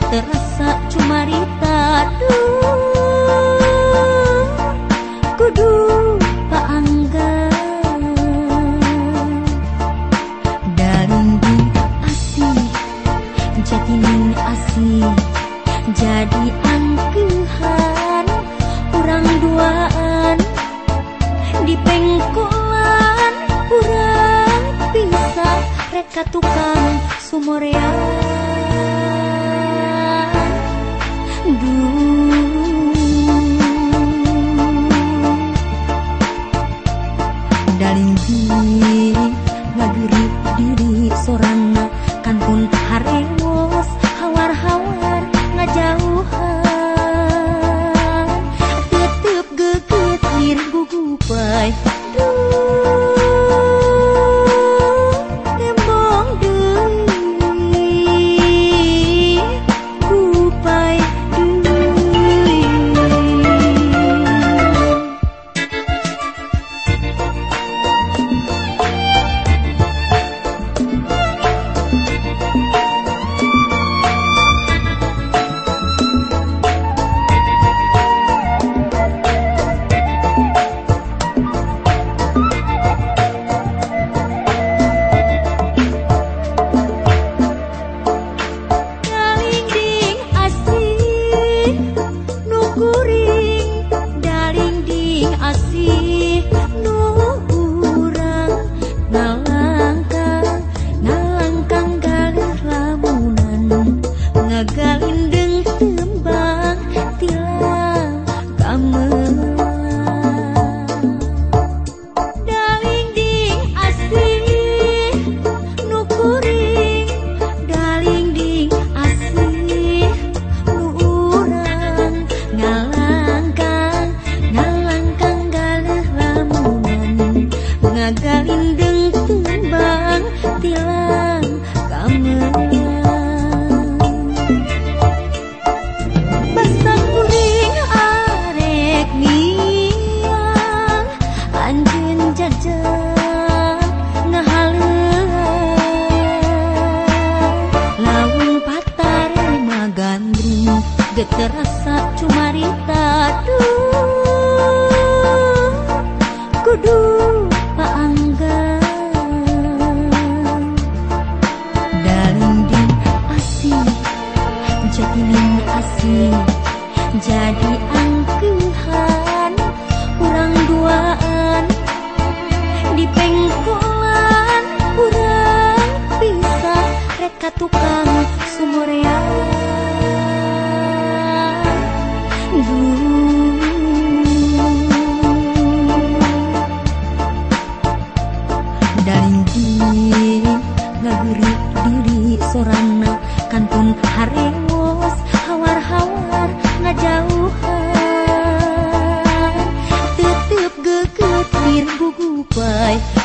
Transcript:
terasa cumarita kudu paangga Darunggu asih jadiin asih jadi angkuhan kurang duaan dipengkolan kurang bisa reka tukang sumoreang 不 agar hatimu kasih jadi angkuh. quay.